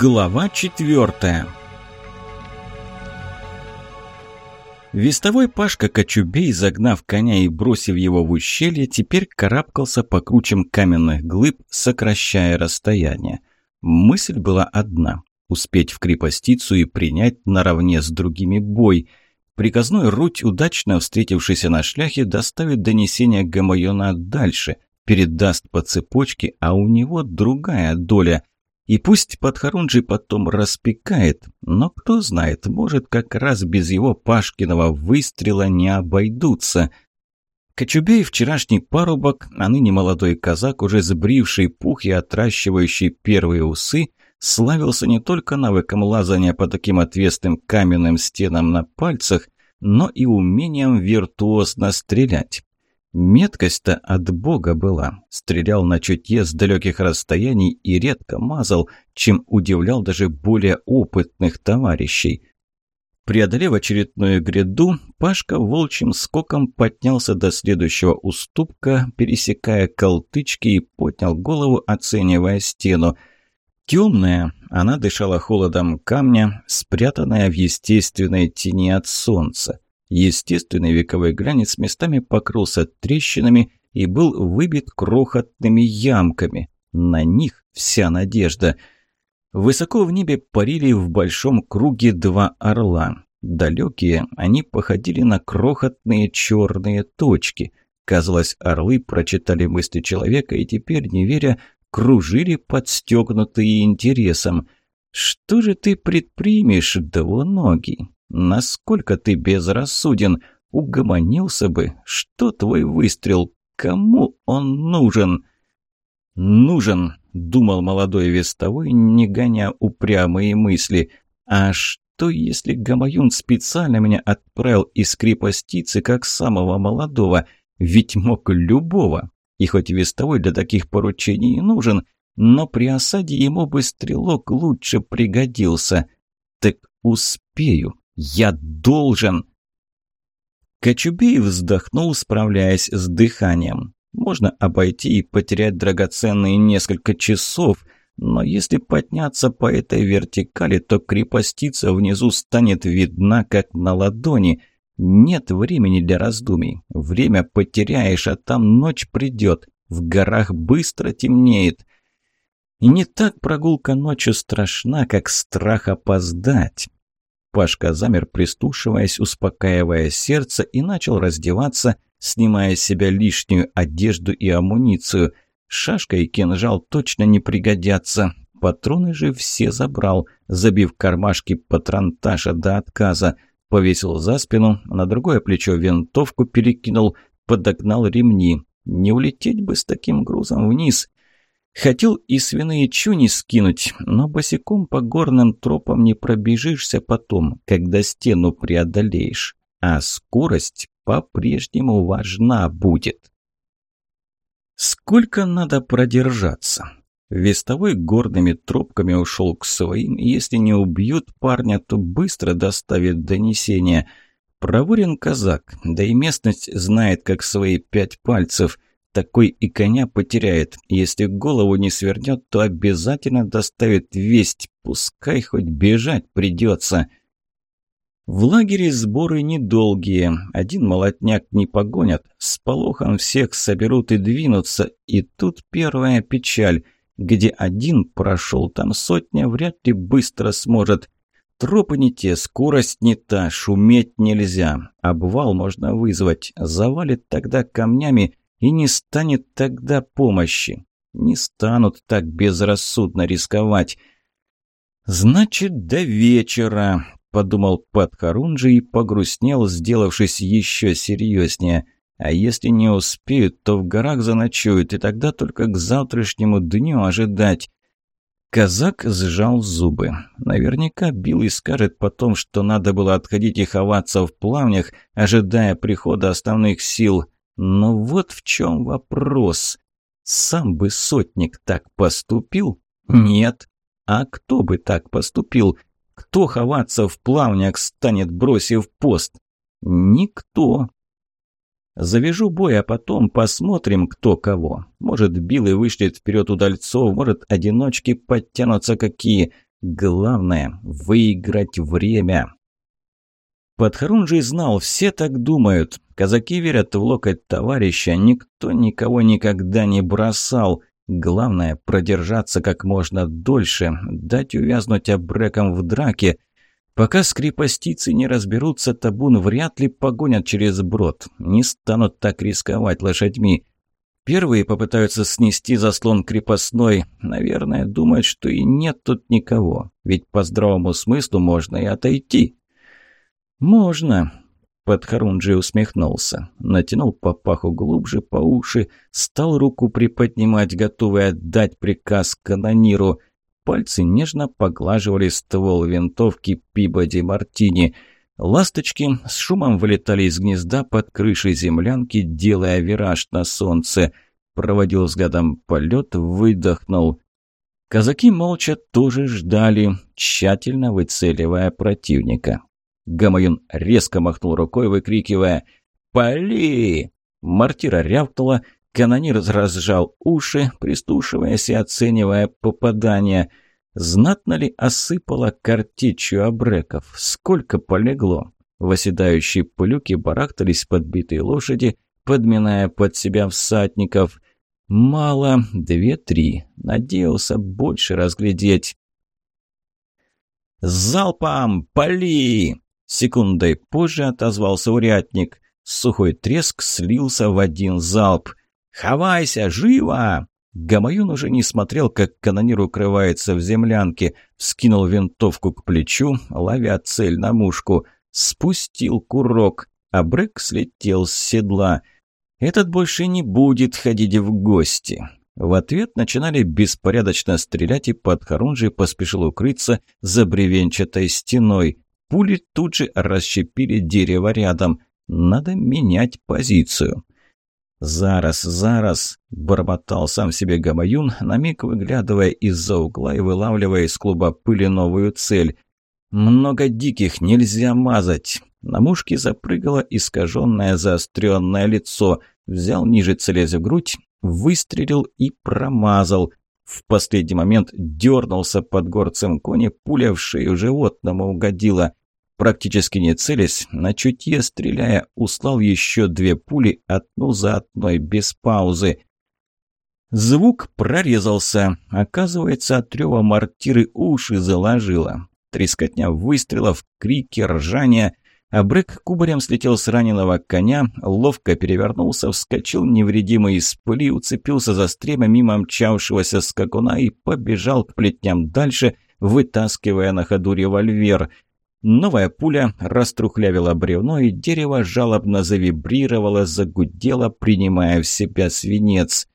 Глава четвертая Вестовой Пашка Кочубей, загнав коня и бросив его в ущелье, теперь карабкался по кручам каменных глыб, сокращая расстояние. Мысль была одна – успеть в крепостицу и принять наравне с другими бой. Приказной Руть, удачно встретившийся на шляхе, доставит донесение Гамайона дальше, передаст по цепочке, а у него другая доля – и пусть Подхорунжий потом распекает, но кто знает, может, как раз без его Пашкиного выстрела не обойдутся. Кочубей, вчерашний парубок, а ныне молодой казак, уже сбривший пух и отращивающий первые усы, славился не только навыком лазания по таким отвесным каменным стенам на пальцах, но и умением виртуозно стрелять. Меткость-то от бога была. Стрелял на чутье с далеких расстояний и редко мазал, чем удивлял даже более опытных товарищей. Преодолев очередную гряду, Пашка волчьим скоком поднялся до следующего уступка, пересекая колтычки и поднял голову, оценивая стену. Темная, она дышала холодом камня, спрятанная в естественной тени от солнца. Естественный вековой глянец местами покрылся трещинами и был выбит крохотными ямками. На них вся надежда. Высоко в небе парили в большом круге два орла. Далекие, они походили на крохотные черные точки. Казалось, орлы прочитали мысли человека и теперь, не веря, кружили подстегнутые интересом. «Что же ты предпримешь, двуногий?» Насколько ты безрассуден? Угомонился бы. Что твой выстрел? Кому он нужен? Нужен, думал молодой вестовой, не гоня упрямые мысли. А что, если Гамаюн специально меня отправил из крепостицы, как самого молодого? Ведь мог любого. И хоть вестовой для таких поручений и нужен, но при осаде ему бы стрелок лучше пригодился. Так успею. Я должен!» Кочубей вздохнул, справляясь с дыханием. Можно обойти и потерять драгоценные несколько часов, но если подняться по этой вертикали, то крепостица внизу станет видна, как на ладони. Нет времени для раздумий. Время потеряешь, а там ночь придет. В горах быстро темнеет. И не так прогулка ночью страшна, как страх опоздать. Пашка замер, пристушиваясь, успокаивая сердце, и начал раздеваться, снимая с себя лишнюю одежду и амуницию. Шашка и кинжал точно не пригодятся. Патроны же все забрал, забив кармашки патронташа до отказа. Повесил за спину, на другое плечо винтовку перекинул, подогнал ремни. Не улететь бы с таким грузом вниз. Хотел и свиные чуни скинуть, но босиком по горным тропам не пробежишься потом, когда стену преодолеешь. А скорость по-прежнему важна будет. Сколько надо продержаться? Вестовой горными тропками ушел к своим, и если не убьют парня, то быстро доставит донесение. Проворен казак, да и местность знает, как свои пять пальцев – такой и коня потеряет. Если голову не свернет, то обязательно доставит весть. Пускай хоть бежать придется. В лагере сборы недолгие. Один молотняк не погонят. С полохом всех соберут и двинутся. И тут первая печаль. Где один прошел, там сотня вряд ли быстро сможет. Тропы не те, скорость не та, шуметь нельзя. Обвал можно вызвать. Завалит тогда камнями и не станет тогда помощи. Не станут так безрассудно рисковать. «Значит, до вечера», – подумал Падхарунджи и погрустнел, сделавшись еще серьезнее. «А если не успеют, то в горах заночуют, и тогда только к завтрашнему дню ожидать». Казак сжал зубы. Наверняка Билл и скажет потом, что надо было отходить и ховаться в плавнях, ожидая прихода основных сил. Но вот в чем вопрос. Сам бы сотник так поступил? Нет. А кто бы так поступил? Кто ховаться в плавнях станет, бросив пост? Никто. Завяжу бой, а потом посмотрим, кто кого. Может, Билый вышлет вперед удальцов, может, одиночки подтянутся какие. Главное – выиграть время. Подхорунжий знал, все так думают. Казаки верят в локоть товарища, никто никого никогда не бросал. Главное – продержаться как можно дольше, дать увязнуть обреком в драке. Пока скрипостицы не разберутся, табун вряд ли погонят через брод. Не станут так рисковать лошадьми. Первые попытаются снести заслон крепостной. Наверное, думают, что и нет тут никого. Ведь по здравому смыслу можно и отойти. «Можно», — Подхорунджи усмехнулся. Натянул папаху глубже по уши, стал руку приподнимать, готовый отдать приказ канониру. Пальцы нежно поглаживали ствол винтовки Пибоди Мартини — Ласточки с шумом вылетали из гнезда под крышей землянки, делая вираж на солнце. Проводил взглядом полет, выдохнул. Казаки молча тоже ждали, тщательно выцеливая противника. Гамаюн резко махнул рукой, выкрикивая «Пали!». Мартира рявкнула, канонир разжал уши, пристушиваясь и оценивая попадание – Знатно ли осыпало картечью обреков? Сколько полегло? В оседающей пылюке барахтались подбитые лошади, подминая под себя всадников. Мало, две-три. Надеялся больше разглядеть. «Залпом! Пали!» Секундой позже отозвался урядник. Сухой треск слился в один залп. «Хавайся! Живо!» Гамаюн уже не смотрел, как канонир укрывается в землянке, вскинул винтовку к плечу, ловя цель на мушку, спустил курок, а Брэк слетел с седла. Этот больше не будет ходить в гости. В ответ начинали беспорядочно стрелять, и подхорунжий поспешил укрыться за бревенчатой стеной. Пули тут же расщепили дерево рядом. Надо менять позицию. «Зараз, зараз!» – бормотал сам себе Гамаюн, на миг выглядывая из-за угла и вылавливая из клуба пыли новую цель. «Много диких, нельзя мазать!» На мушке запрыгало искаженное заостренное лицо. Взял ниже целясь в грудь, выстрелил и промазал. В последний момент дернулся под горцем кони, пуля в шею животному угодила. Практически не целясь, на чутье стреляя, услал еще две пули, одну за одной, без паузы. Звук прорезался. Оказывается, от рева мортиры уши заложило. Трескотня выстрелов, крики, ржания. А Брэк кубарем слетел с раненого коня, ловко перевернулся, вскочил невредимый из пыли, уцепился за стремя мимо мчавшегося скакуна и побежал к плетням дальше, вытаскивая на ходу револьвер – Новая пуля раструхлявила бревно, и дерево жалобно завибрировало, загудело, принимая в себя свинец.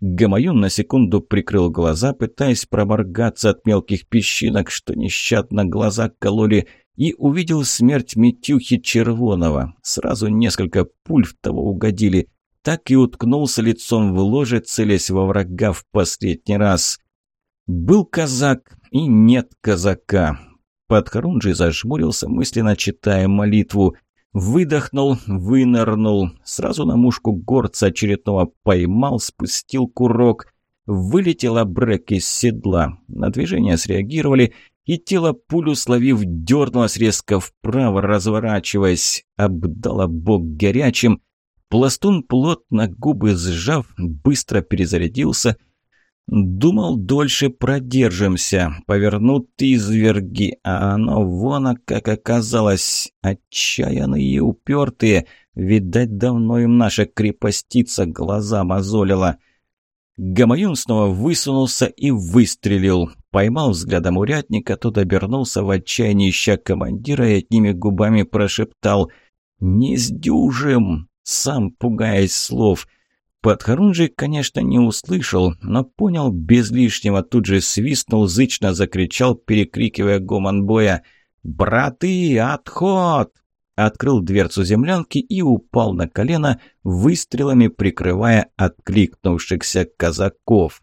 Гамаюн на секунду прикрыл глаза, пытаясь проморгаться от мелких песчинок, что нещадно глаза кололи, и увидел смерть Митюхи Червонова. Сразу несколько пуль в того угодили. Так и уткнулся лицом в ложе, целясь во врага в последний раз. Был казак и нет казака. Подхорунжий зажмурился, мысленно читая молитву. Выдохнул, вынырнул. Сразу на мушку горца очередного поймал, спустил курок. Вылетел обрек из седла. На движение среагировали, и тело пулю словив дернулось резко вправо, разворачиваясь. Обдало бок горячим. Пластун плотно губы сжав, быстро перезарядился — Думал, дольше продержимся. Повернут изверги, а оно вон как оказалось. Отчаянные и упертые. Видать, давно им наша крепостица глаза мозолила. Гамаюн снова высунулся и выстрелил. Поймал взглядом урядника, тот обернулся в отчаянии, ища командира и одними губами прошептал «Не сдюжим!» Сам пугаясь слов – Подхорунжий, конечно, не услышал, но понял без лишнего, тут же свистнул, зычно закричал, перекрикивая гомон боя «Браты, отход!» Открыл дверцу землянки и упал на колено, выстрелами прикрывая откликнувшихся казаков.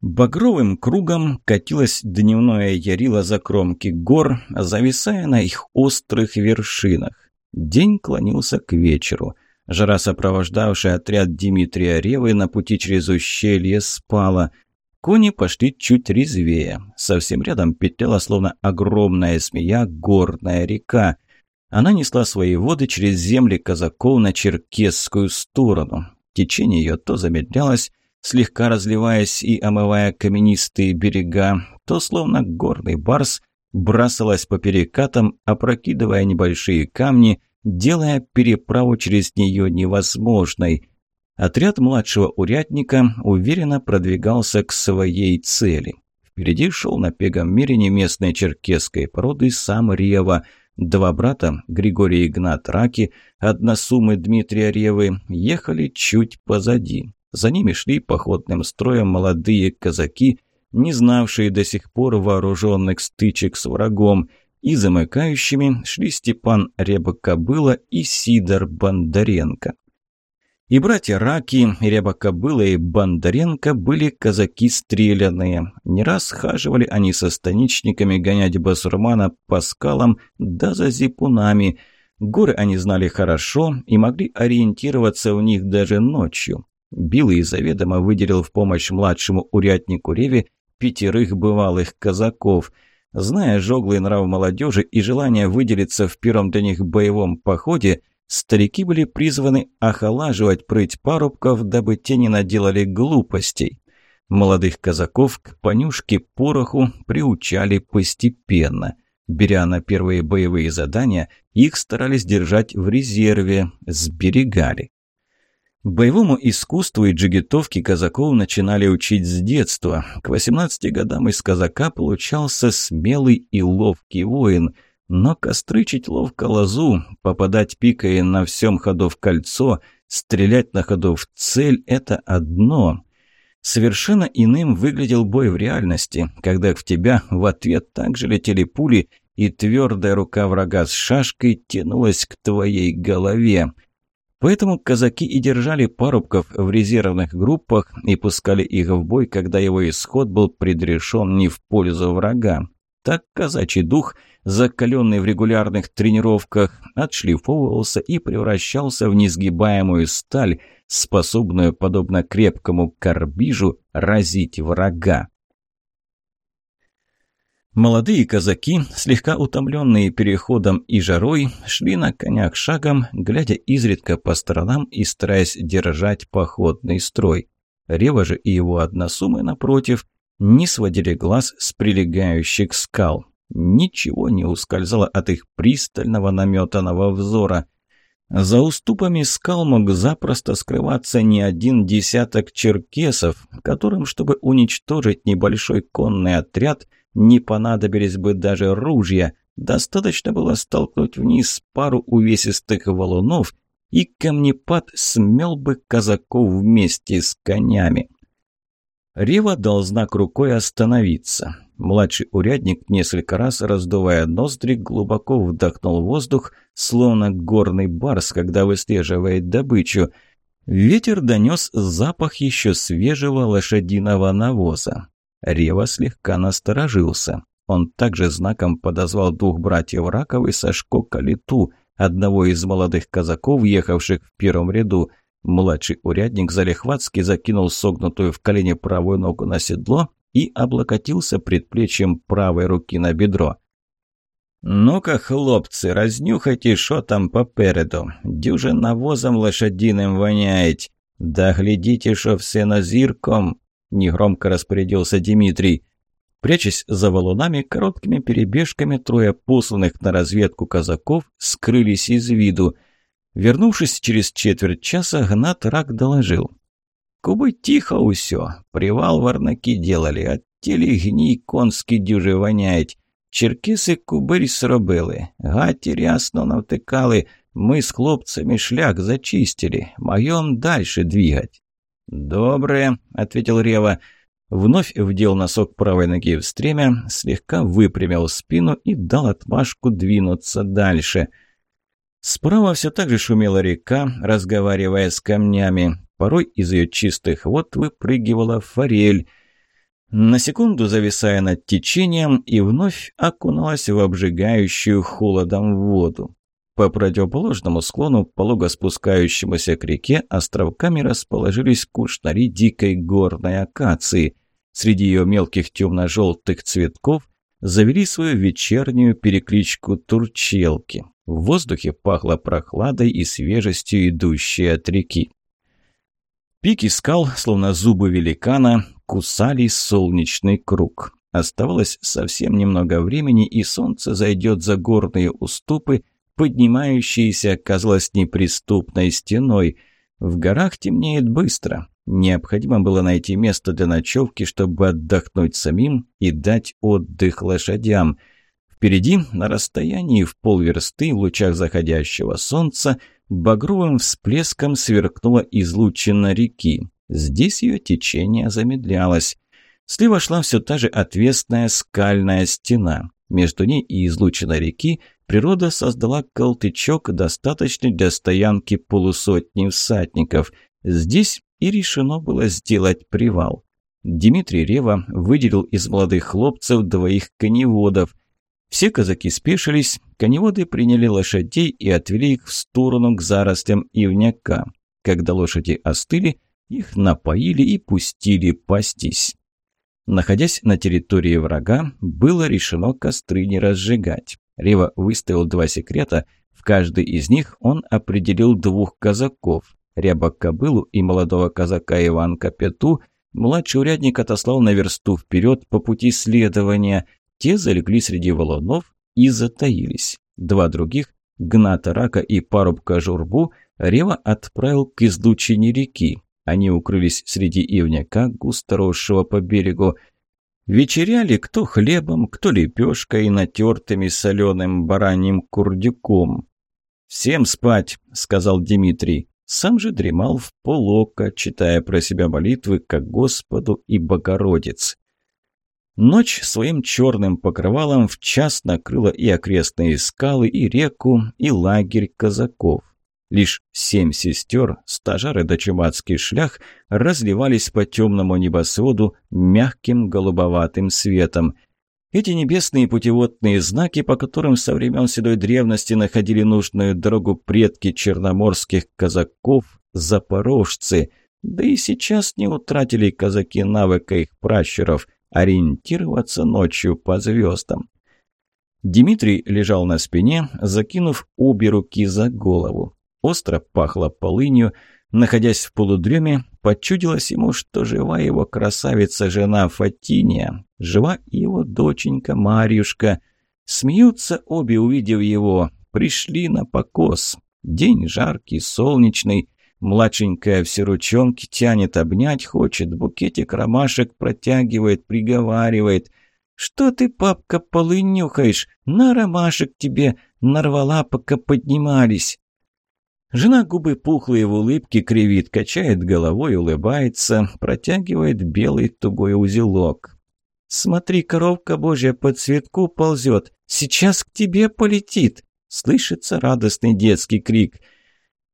Багровым кругом катилось дневное ярило за кромки гор, зависая на их острых вершинах. День клонился к вечеру. Жара, сопровождавшая отряд Дмитрия Ревы на пути через ущелье, спала. Кони пошли чуть резвее. Совсем рядом петляла, словно огромная змея, горная река. Она несла свои воды через земли казаков на черкесскую сторону. Течение ее то замедлялось, слегка разливаясь и омывая каменистые берега, то, словно горный барс, бросалась по перекатам, опрокидывая небольшие камни, делая переправу через нее невозможной. Отряд младшего урядника уверенно продвигался к своей цели. Впереди шел на пегом мерине местной черкесской породы сам Рева. Два брата, Григорий и Игнат Раки, односумы Дмитрия Ревы, ехали чуть позади. За ними шли походным строем молодые казаки, не знавшие до сих пор вооруженных стычек с врагом, и замыкающими шли Степан Рябокобыла и Сидор Бондаренко. И братья Раки, и Рябокобыла и Бондаренко были казаки стреляные. Не раз хаживали они со станичниками гонять басурмана по скалам да за зипунами. Горы они знали хорошо и могли ориентироваться в них даже ночью. Билый заведомо выделил в помощь младшему уряднику Реве пятерых бывалых казаков. Зная жоглый нрав молодежи и желание выделиться в первом для них боевом походе, старики были призваны охолаживать прыть парубков, дабы те не наделали глупостей. Молодых казаков к понюшке пороху приучали постепенно. Беря на первые боевые задания, их старались держать в резерве, сберегали. Боевому искусству и джигитовке казаков начинали учить с детства. К 18 годам из казака получался смелый и ловкий воин. Но кострычить ловко лозу, попадать пикой на всем ходу в кольцо, стрелять на ходу в цель – это одно. Совершенно иным выглядел бой в реальности, когда в тебя в ответ также летели пули, и твердая рука врага с шашкой тянулась к твоей голове – Поэтому казаки и держали парубков в резервных группах и пускали их в бой, когда его исход был предрешен не в пользу врага. Так казачий дух, закаленный в регулярных тренировках, отшлифовывался и превращался в несгибаемую сталь, способную, подобно крепкому карбижу, разить врага. Молодые казаки, слегка утомленные переходом и жарой, шли на конях шагом, глядя изредка по сторонам и стараясь держать походный строй. Рева же и его односумы, напротив, не сводили глаз с прилегающих скал. Ничего не ускользало от их пристального наметанного взора. За уступами скал мог запросто скрываться не один десяток черкесов, которым, чтобы уничтожить небольшой конный отряд – не понадобились бы даже ружья. Достаточно было столкнуть вниз пару увесистых валунов, и камнепад смел бы казаков вместе с конями. Рева дал знак рукой остановиться. Младший урядник, несколько раз раздувая ноздри, глубоко вдохнул воздух, словно горный барс, когда выслеживает добычу. Ветер донес запах еще свежего лошадиного навоза. Рева слегка насторожился. Он также знаком подозвал двух братьев Раков и Сашко Калиту, одного из молодых казаков, ехавших в первом ряду. Младший урядник Залихватский закинул согнутую в колени правую ногу на седло и облокотился предплечьем правой руки на бедро. «Ну-ка, хлопцы, разнюхайте, что там попереду. Дюже навозом лошадиным воняет. Да глядите, что все назирком негромко распорядился Дмитрий. Прячась за валунами, короткими перебежками трое посланных на разведку казаков скрылись из виду. Вернувшись через четверть часа, Гнат Рак доложил. «Кубы тихо усё. Привал варнаки делали, а тілі гній конські дюже воняють. Черкиси кубирь сробили, гаті рясно навтикали, мы с хлопцами шлях зачистили, моем дальше двигать». «Доброе», — ответил Рева. Вновь вдел носок правой ноги в стремя, слегка выпрямил спину и дал отмашку двинуться дальше. Справа все так же шумела река, разговаривая с камнями. Порой из ее чистых вод выпрыгивала форель. На секунду зависая над течением и вновь окуналась в обжигающую холодом воду. По противоположному склону, полого спускающемуся к реке, островками расположились кушнари дикой горной акации. среди ее мелких темно-желтых цветков завели свою вечернюю перекличку турчелки. В воздухе пахло прохладой и свежестью, идущей от реки. Пики скал, словно зубы великана, кусали солнечный круг. Оставалось совсем немного времени, и солнце зайдет за горные уступы, поднимающиеся, казалось, неприступной стеной. В горах темнеет быстро. Необходимо было найти место для ночевки, чтобы отдохнуть самим и дать отдых лошадям. Впереди, на расстоянии в полверсты, в лучах заходящего солнца, багровым всплеском сверкнула излучина реки. Здесь ее течение замедлялось. Слева шла все та же отвесная скальная стена. Между ней и излучиной реки природа создала колтычок, достаточный для стоянки полусотни всадников. Здесь и решено было сделать привал. Дмитрий Рева выделил из молодых хлопцев двоих коневодов. Все казаки спешились, коневоды приняли лошадей и отвели их в сторону к зарослям ивняка. Когда лошади остыли, их напоили и пустили пастись. Находясь на территории врага, было решено костры не разжигать. Рева выставил два секрета, в каждый из них он определил двух казаков. Ряба Кобылу и молодого казака Иванка Пету младший урядник отослал на версту вперед по пути следования. Те залегли среди валунов и затаились. Два других, Гната Рака и Парубка Журбу, Рева отправил к излучине реки. Они укрылись среди ивняка, густо росшего по берегу. Вечеряли кто хлебом, кто лепешкой и натертыми соленым бараньим курдюком. «Всем спать», — сказал Дмитрий. Сам же дремал в полока, читая про себя молитвы к Господу и Богородиц. Ночь своим черным покрывалом в час накрыла и окрестные скалы, и реку, и лагерь казаков. Лишь семь сестер, стажары да чумацкий шлях разливались по темному небосводу мягким голубоватым светом – эти небесные путеводные знаки, по которым со времен седой древности находили нужную дорогу предки черноморских казаков, запорожцы, да и сейчас не утратили казаки навыка их пращуров ориентироваться ночью по звездам. Дмитрий лежал на спине, закинув обе руки за голову. Остро пахло полынью, Находясь в полудреме, почудилось ему, что жива его красавица-жена Фатиния, жива его доченька Марьюшка. Смеются обе, увидев его, пришли на покос. День жаркий, солнечный, младшенькая все ручонки тянет, обнять хочет, букетик ромашек протягивает, приговаривает. «Что ты, папка, полынь нюхаешь? На ромашек тебе нарвала, пока поднимались». Жена губы пухлые в улыбке кривит, качает головой, улыбается, протягивает белый тугой узелок. «Смотри, коровка божья по цветку ползет, сейчас к тебе полетит!» Слышится радостный детский крик.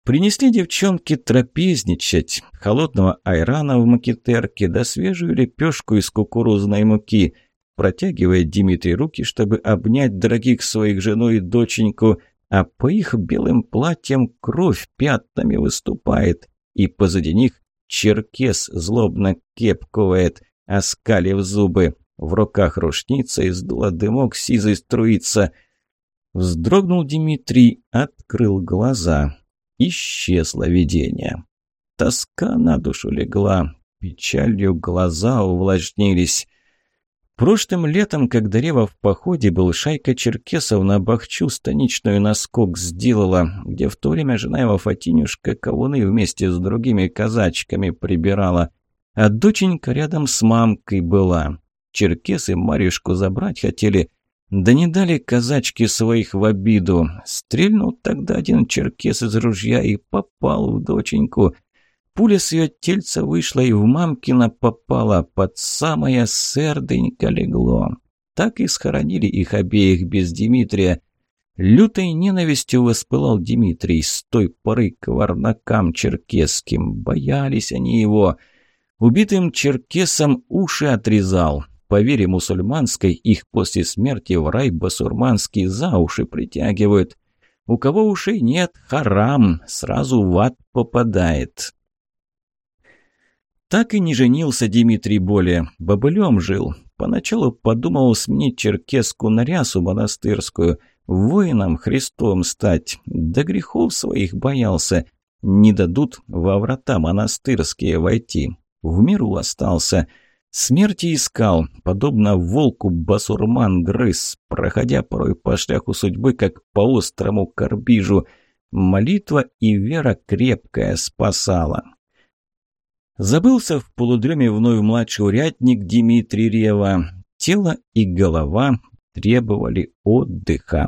Принесли девчонки трапезничать, холодного айрана в макетерке, да свежую лепешку из кукурузной муки. Протягивает Дмитрий руки, чтобы обнять дорогих своих жену и доченьку, а по их белым платьям кровь пятнами выступает, и позади них черкес злобно кепковает, оскалив зубы. В руках рушница и сдула дымок сизой струится. Вздрогнул Дмитрий, открыл глаза. Исчезло видение. Тоска на душу легла, печалью глаза увлажнились. Прошлым летом, когда Рева в походе был, шайка черкесов на Бахчу станичную наскок сделала, где в то время жена его Фатинюшка кавуны вместе с другими казачками прибирала. А доченька рядом с мамкой была. Черкесы Марюшку забрать хотели, да не дали казачки своих в обиду. Стрельнул тогда один черкес из ружья и попал в доченьку – Пуля с ее тельца вышла и в мамкина попала, под самое серденько легло. Так и схоронили их обеих без Дмитрия. Лютой ненавистью воспылал Дмитрий с той поры к варнакам черкесским. Боялись они его. Убитым черкесам уши отрезал. По вере мусульманской, их после смерти в рай басурманский за уши притягивают. У кого ушей нет, харам, сразу в ад попадает. Так и не женился Дмитрий более, бобылем жил. Поначалу подумал сменить черкеску на рясу монастырскую, воином Христом стать, до грехов своих боялся. Не дадут во врата монастырские войти. В миру остался. Смерти искал, подобно волку басурман грыз, проходя порой по шляху судьбы, как по острому карбижу. Молитва и вера крепкая спасала. Забылся в полудреме вновь младший урядник Дмитрий Рева. Тело и голова требовали отдыха.